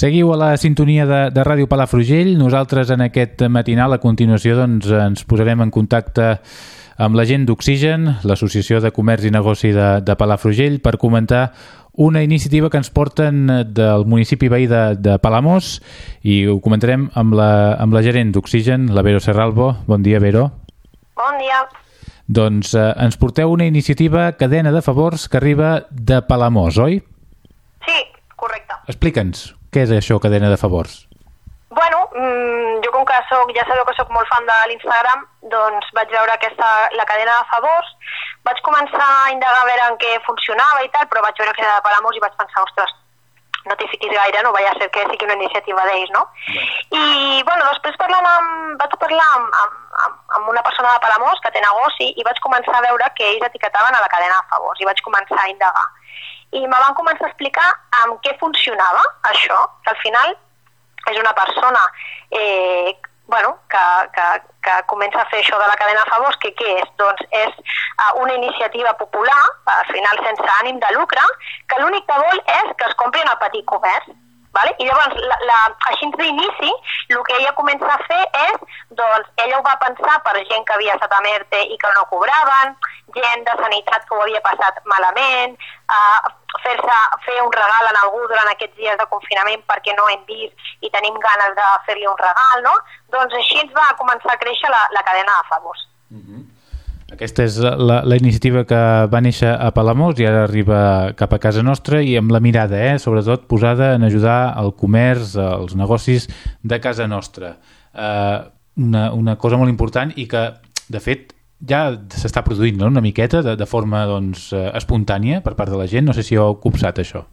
Seguiu a la sintonia de, de Ràdio Palafrugell. Nosaltres en aquest matinal, a continuació, doncs, ens posarem en contacte amb la gent d'Oxigen, l'Associació de Comerç i Negoci de, de Palafrugell, per comentar una iniciativa que ens porten del municipi veí de, de Palamós i ho comentarem amb la, amb la gerent d'Oxigen, la Vero Serralbo. Bon dia, Vero. Bon dia. Doncs eh, ens porteu una iniciativa cadena de favors que arriba de Palamós, oi? Sí, correcte. Explica'ns, què és això, cadena de favors? Bueno, mmm, jo com que soc, ja sabeu que sóc molt fan de l'Instagram, doncs vaig veure aquesta, la cadena de favors, vaig començar a indagar a veure en què funcionava i tal, però vaig veure que era de Palamós i vaig pensar, ostres, no t'hi fiquis gaire, no vaya a ser que sigui una iniciativa d'ells, no? I, bueno, després parlant amb, vaig parlar amb, amb, amb una persona de Palamós que té negoci i vaig començar a veure que ells etiquetaven a la cadena de favors i vaig començar a indagar. I me van començar a explicar amb què funcionava això, que al final és una persona eh, bueno, que, que, que comença a fer això de la cadena de favors, que què és? Doncs és uh, una iniciativa popular, al final sense ànim de lucre, que l'únic que vol és que es comprin el petit comerç. Vale? I llavors, la, la, així d'inici, el que ella comença a fer és, doncs, ella ho va pensar per gent que havia estat a MERTE i que no cobraven, gent de sanitat que ho havia passat malament, uh, fer-se fer un regal en algú durant aquests dies de confinament perquè no hem vist i tenim ganes de fer-li un regal, no? Doncs així ens va començar a créixer la, la cadena de favors. Mhm. -huh. Aquesta és la, la iniciativa que va néixer a Palamós i ara arriba cap a casa nostra i amb la mirada, eh, sobretot posada en ajudar al comerç, als negocis de casa nostra. Eh, una, una cosa molt important i que, de fet, ja s'està produint no? una miqueta de, de forma doncs, eh, espontània per part de la gent. No sé si heu copsat això.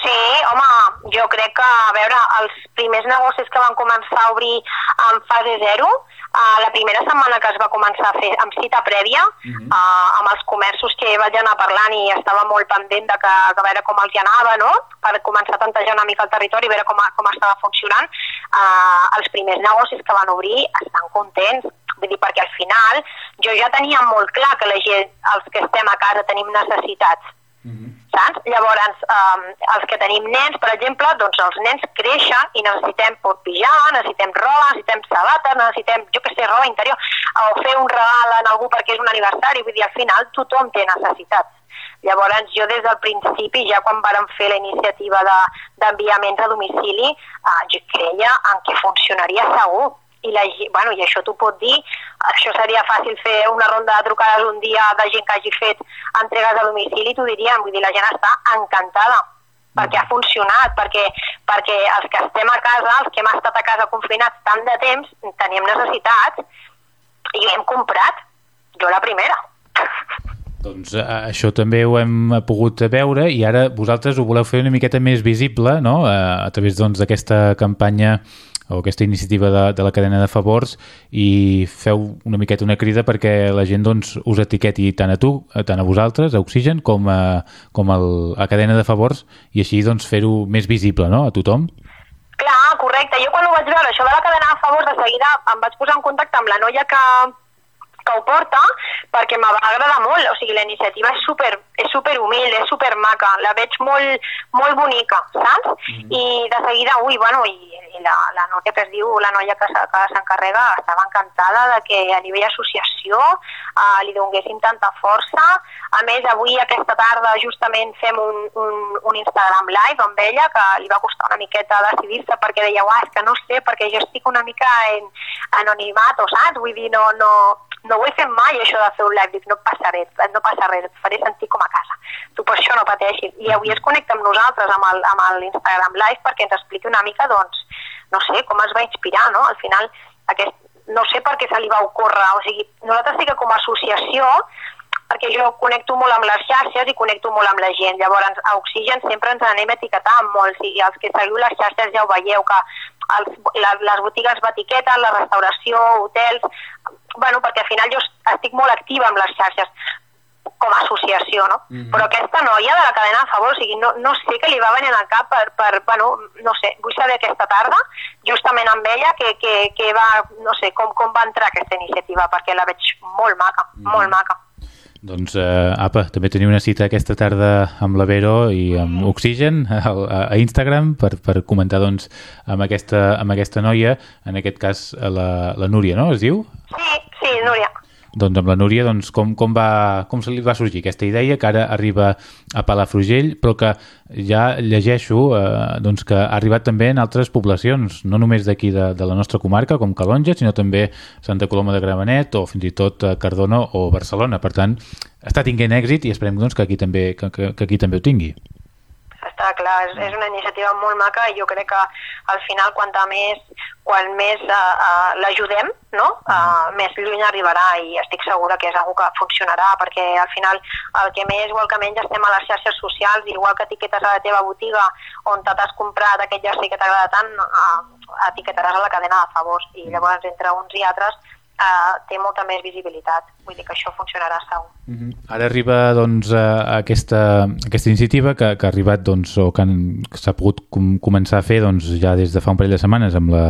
Sí, home, jo crec que, a veure, els primers negocis que van començar a obrir en fase zero, Uh, la primera setmana que es va començar a fer amb cita prèvia, uh -huh. uh, amb els comerços que vaig anar parlant i estava molt pendent de, que, de veure com els hi anava, no? per començar a tantejar una mica el territori i veure com, com estava funcionant, uh, els primers negocis que van obrir estan contents, vull dir, perquè al final jo ja tenia molt clar que la gent, els que estem a casa tenim necessitats, uh -huh saps? Llavors, um, els que tenim nens, per exemple, doncs els nens creixen i necessitem pot pijama, necessitem roba, necessitem sabates, necessitem, jo que sé, roba interior, o fer un regal en algú perquè és un aniversari, vull dir, al final tothom té necessitats. Llavors, jo des del principi, ja quan vàrem fer la iniciativa d'enviaments de, a domicili, eh, jo creia en que funcionaria segur, i, la, bueno, i això t'ho pot dir, això seria fàcil fer una ronda de trucades un dia de gent que hagi fet entregues a domicili, t'ho diríem, vull dir, la gent està encantada perquè ha funcionat, perquè, perquè els que estem a casa, els que hem estat a casa confinats tant de temps, teníem necessitats i hem comprat, jo la primera. Doncs eh, això també ho hem pogut veure i ara vosaltres ho voleu fer una miqueta més visible no? a, eh, a través doncs, d'aquesta doncs, campanya o aquesta iniciativa de, de la cadena de favors i feu una miqueta una crida perquè la gent doncs, us etiqueti tant a tu, tant a vosaltres, a Oxigen, com a, com el, a cadena de favors i així doncs, fer-ho més visible no? a tothom. Clar, correcte. Jo quan ho vaig veure, això de la cadena de favors, de seguida em vaig posar en contacte amb la noia que, que ho porta perquè me va agradar molt, o sigui, la iniciativa és super, és super humil, és super maca, la veig molt, molt bonica, saps? Mm -hmm. I de seguida, ui, bueno, i i la, la noia que es diu, la noia que, que s'encarrega, estava encantada de que a nivell associació eh, li donguéssim tanta força. A més, avui, aquesta tarda, justament fem un, un, un Instagram live amb ella, que li va costar una miqueta decidir-se perquè deia, uah, és que no sé, perquè jo estic una mica en anonimat, o saps? Vull dir, no, no, no ho he fet mai, això de fer un live, dic, no passa res, no passa res, et faré sentir com a casa. Tu per això no pateixis. I avui es connecta amb nosaltres, amb l'Instagram live, perquè ens expliqui una mica, doncs, no sé, com es va inspirar, no? Al final, aquest, no sé per què se li va ocórrer, o sigui, nosaltres sí que com a associació, perquè jo connecto molt amb les xarxes i connecto molt amb la gent, llavors a Oxigen sempre ens anem etiquetant molt, i els que seguiu les xarxes ja ho veieu, que els, la, les botigues etiqueten, la restauració, hotels, bueno, perquè al final jo estic molt activa amb les xarxes, com a associació, no? Mm -hmm. Però aquesta noia de la cadena de favor, o sigui, no, no sé què li va venir al cap per, per, bueno, no sé, vull saber aquesta tarda, justament amb ella, que, que, que va, no sé, com, com va entrar aquesta iniciativa, perquè la veig molt maca, mm -hmm. molt maca. Doncs, eh, apa, també teniu una cita aquesta tarda amb la Vero i amb Oxigen a, a Instagram per, per comentar doncs, amb, aquesta, amb aquesta noia, en aquest cas la, la Núria, no? Es diu? Sí, sí, Núria. Doncs amb la Núria, doncs, com, com, va, com se li va sorgir aquesta idea que ara arriba a Palafrugell, però que ja llegeixo eh, doncs que ha arribat també en altres poblacions, no només d'aquí de, de la nostra comarca, com Calonja, sinó també Santa Coloma de Gramenet o fins i tot eh, Cardona o Barcelona. Per tant, està tinguent èxit i esperem doncs, que, aquí també, que, que, que aquí també ho tingui està clar, és, és una iniciativa molt maca i jo crec que al final quanta més, quan més uh, uh, l'ajudem, no? uh, més lluny arribarà i estic segura que és una que funcionarà perquè al final el que més o el que menys estem a les xarxes socials, igual que etiquetes a la teva botiga on t'has comprat aquest jersei que t'agrada tant, uh, etiquetaràs a la cadena de favors. I llavors entre uns i altres uh, té molta més visibilitat. Vull dir que això funcionarà segur. Uh -huh. Ara arriba doncs, aquesta, aquesta iniciativa que, que ha arribat doncs, o que s'ha pogut com, començar a fer doncs, ja des de fa un parell de setmanes amb la,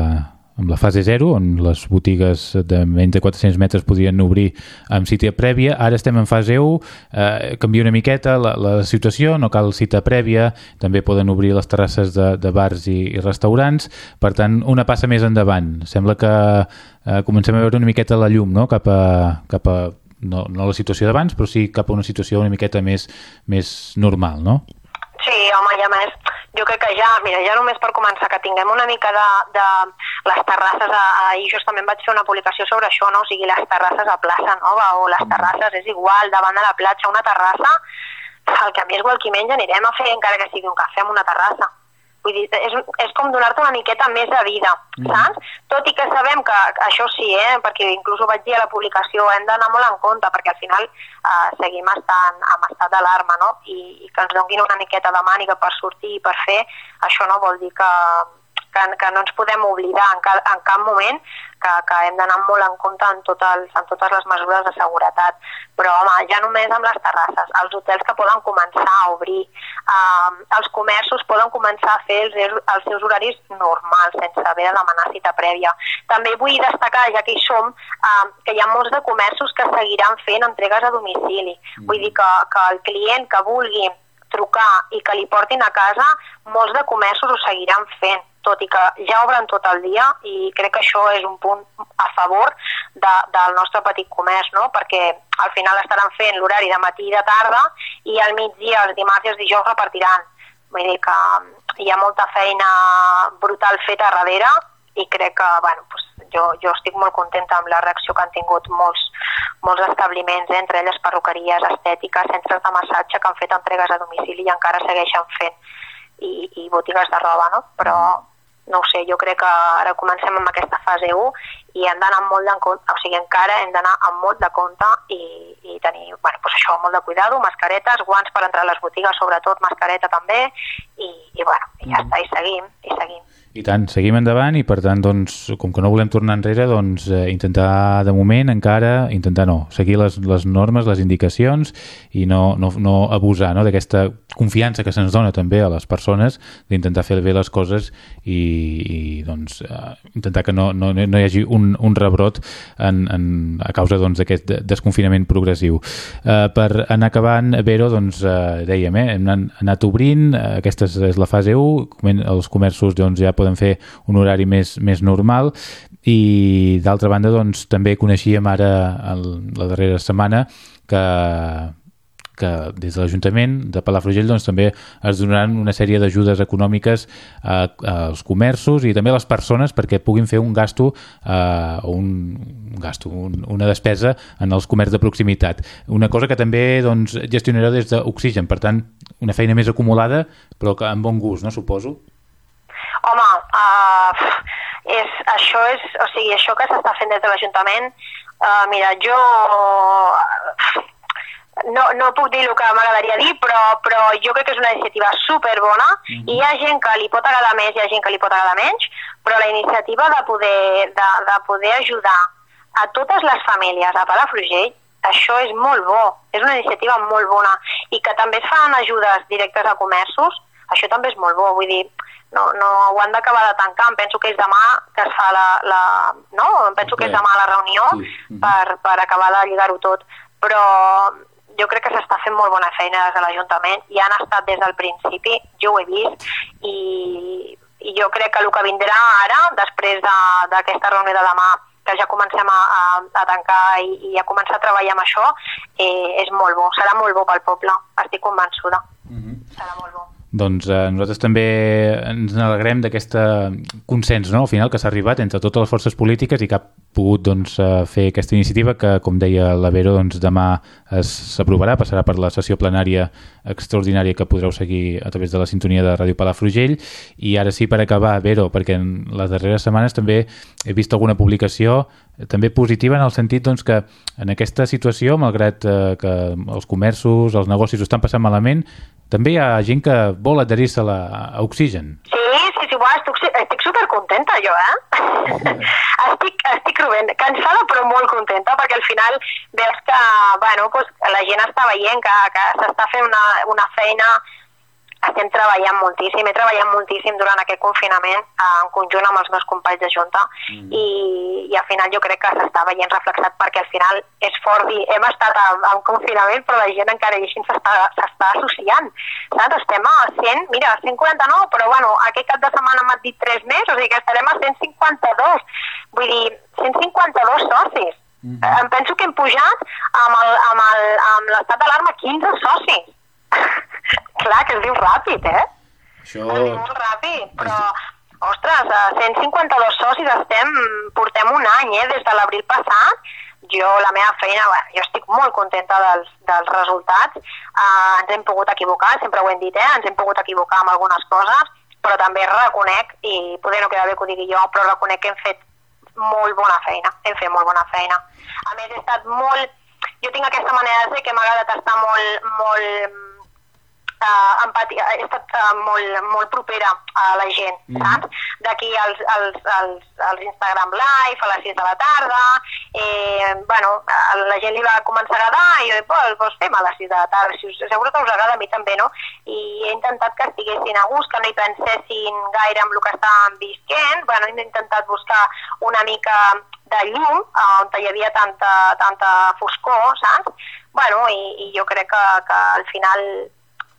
amb la fase 0, on les botigues de menys de 400 metres podien obrir amb cita prèvia. Ara estem en fase 1, eh, canvia una miqueta la, la situació, no cal cita prèvia, també poden obrir les terrasses de, de bars i, i restaurants, per tant, una passa més endavant. Sembla que eh, comencem a veure una miqueta la llum no? cap a, cap a no, no la situació d'abans, però sí cap a una situació una miqueta més, més normal, no? Sí, home, i a més, jo crec que ja, mira, ja només per començar, que tinguem una mica de, de les terrasses, ahir justament vaig fer una publicació sobre això, no? o sigui, les terrasses a plaça Nova o les terrasses, és igual, davant de la platja, una terrassa, el que a mi és igual qui menja, anirem a fer encara que sigui un cafè en una terrassa. Vull dir, és, és com donar-te una miqueta més de vida, mm. saps? Tot i que sabem que, això sí, eh, perquè inclús ho vaig dir a la publicació, hem d'anar molt en compte, perquè al final eh, seguim estant en estat d'alarma, no? I, I que ens donguin una miqueta de màniga per sortir i per fer, això no vol dir que, que, que no ens podem oblidar en, ca, en cap moment que, que hem d'anar molt en compte en, tot el, en totes les mesures de seguretat. Però, home, ja només amb les terrasses, els hotels que poden començar a obrir, eh, els comerços poden començar a fer els, els seus horaris normals, sense haver de demanar cita prèvia. També vull destacar, ja que hi som, eh, que hi ha molts de comerços que seguiran fent entregues a domicili. Mm. Vull dir que, que el client que vulgui trucar i que li portin a casa, molts de comerços ho seguiran fent tot i que ja obren tot el dia i crec que això és un punt a favor de, del nostre petit comerç, no? perquè al final estaran fent l'horari de matí i de tarda i al migdia, els dimarts i els dijous repartiran. Vull dir que hi ha molta feina brutal feta a darrere i crec que bueno, doncs jo, jo estic molt contenta amb la reacció que han tingut molts, molts establiments, eh, entre elles perruqueries, estètiques, centres de massatge que han fet entregues a domicili i encara segueixen fent i, i botigues de roba, no? Però, no ho sé, jo crec que ara comencem amb aquesta fase 1 i hem d'anar molt de compte, o sigui, encara hem d'anar amb molt de compte i, i tenir, bueno, doncs això, molt de cuidado, mascaretes, guants per entrar a les botigues, sobretot mascareta també, i, i bueno, i ja mm. està, i seguim, i seguim. I tant, seguim endavant i per tant, doncs, com que no volem tornar enrere, doncs eh, intentar de moment encara, intentar no, seguir les, les normes, les indicacions i no, no, no abusar no, d'aquesta confiança que se'ns dona també a les persones d'intentar fer bé les coses i, i doncs, eh, intentar que no, no, no hi hagi un, un rebrot en, en, a causa doncs, d'aquest doncs, desconfinament progressiu. Eh, per anar acabant, Vero, doncs, eh, dèiem, eh, hem anat obrint, eh, aquesta és la fase 1, els comerços doncs, ja poden fer un horari més, més normal i d'altra banda doncs, també coneixíem ara el, la darrera setmana que, que des de l'Ajuntament de Palafrugell doncs, també es donaran una sèrie d'ajudes econòmiques a, als comerços i també a les persones perquè puguin fer un gasto eh, un, un gasto, un, una despesa en els comerços de proximitat. Una cosa que també doncs, gestionarà des d'Oxigen, per tant, una feina més acumulada però que amb bon gust, no suposo? Home, uh, és, això és, o sigui, això que s'està fent des de l'Ajuntament, uh, mira, jo no, no puc dir el que m'agradaria dir, però, però jo crec que és una iniciativa superbona. Mm -hmm. i hi ha gent que li pot agradar més i hi ha gent que li pot agradar menys, però la iniciativa de poder, de, de poder ajudar a totes les famílies a Palafrugell, això és molt bo, és una iniciativa molt bona. I que també es fan ajudes directes a comerços, això també és molt bo, vull dir, no, no ho han d'acabar de tancar, em penso que és demà que es fa la... la no? Em penso que és demà la reunió sí. per, per acabar de lligar-ho tot, però jo crec que s'està fent molt bona feina des de l'Ajuntament i han estat des del principi, jo ho he vist, i, i jo crec que el que vindrà ara, després d'aquesta de, reunió de demà, que ja comencem a, a, a tancar i, i a començar a treballar amb això, eh, és molt bo, serà molt bo pel poble, estic convençuda. Mm -hmm. Serà molt bo. Doncs eh, nosaltres també ens alegrem d'aquest consens no? al final que s'ha arribat entre totes les forces polítiques i ha pogut doncs, eh, fer aquesta iniciativa que, com deia la Vero, doncs, demà s'aprovarà, passarà per la sessió plenària extraordinària que podreu seguir a través de la sintonia de Ràdio Palafrugell i ara sí per acabar, Vero, perquè en les darreres setmanes també he vist alguna publicació també positiva en el sentit doncs, que en aquesta situació, malgrat eh, que els comerços, els negocis ho estan passant malament, també hi ha gent que vol adherir-se a, a Oxigen. Sí, sí, sí, supercontenta jo, eh? estic, estic rovent, cansada però molt contenta perquè al final veus que bueno, pues, la gent està veient que, que s'està fent una, una feina estem treballant moltíssim, he treballat moltíssim durant aquest confinament en conjunt amb els meus companys de Junta mm. i, i al final jo crec que s'està veient reflexat perquè al final és fort dir hem estat en confinament però la gent encara així s'està associant saps? Estem a 100, mira, 149 però bueno, aquest cap de setmana m'ha dit 3 més, o sigui que estarem a 152 vull dir, 152 socis mm -hmm. em penso que hem pujat amb l'estat d'alarma 15 socis Clar, que es diu ràpid, eh? Això... Es diu molt ràpid, però... Ostres, a 152 socis estem, portem un any, eh, des de l'abril passat. Jo, la meva feina, bueno, jo estic molt contenta dels, dels resultats. Uh, ens hem pogut equivocar, sempre ho hem dit, eh? Ens hem pogut equivocar amb algunes coses, però també reconec, i poder no queda bé que ho digui jo, però reconec que hem fet molt bona feina, hem fet molt bona feina. A més, he estat molt... Jo tinc aquesta manera de ser que m'ha agradat estar molt, molt uh, empatia, he estat uh, molt, molt propera a la gent, mm. saps? D'aquí als, als, als, als Instagram Live a les 6 de la tarda, eh, bueno, a la gent li va començar a agradar i jo dic, pues, pues fem a les 6 de la tarda, si us, segur que us agrada a mi també, no? I he intentat que estiguessin a gust, que no hi pensessin gaire amb el que estàvem visquent, bueno, he intentat buscar una mica de llum, on hi havia tanta, tanta foscor, saps? Bueno, i, i jo crec que, que al final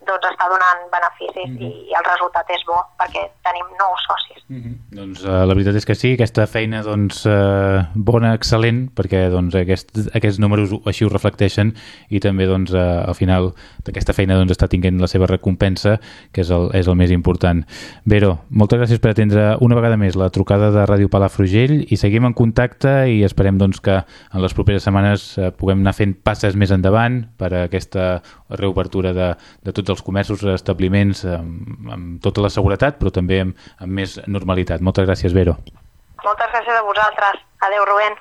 doncs està donant beneficis mm -hmm. i el resultat és bo perquè tenim nous socis. Mm -hmm. Doncs uh, la veritat és que sí, aquesta feina doncs, uh, bona, excel·lent, perquè doncs, aquest, aquests números així ho reflecteixen i també doncs, uh, al final d'aquesta feina doncs, està tinguent la seva recompensa, que és el, és el més important. Vero, moltes gràcies per atendre una vegada més la trucada de Ràdio Palafrugell i seguim en contacte i esperem doncs, que en les properes setmanes uh, puguem anar fent passes més endavant per a aquesta reobertura de, de tots els comerços, establiments amb, amb tota la seguretat, però també amb, amb més normalitat. Moltes gràcies, Vero. Moltes gràcies a vosaltres. Adéu, Rubén.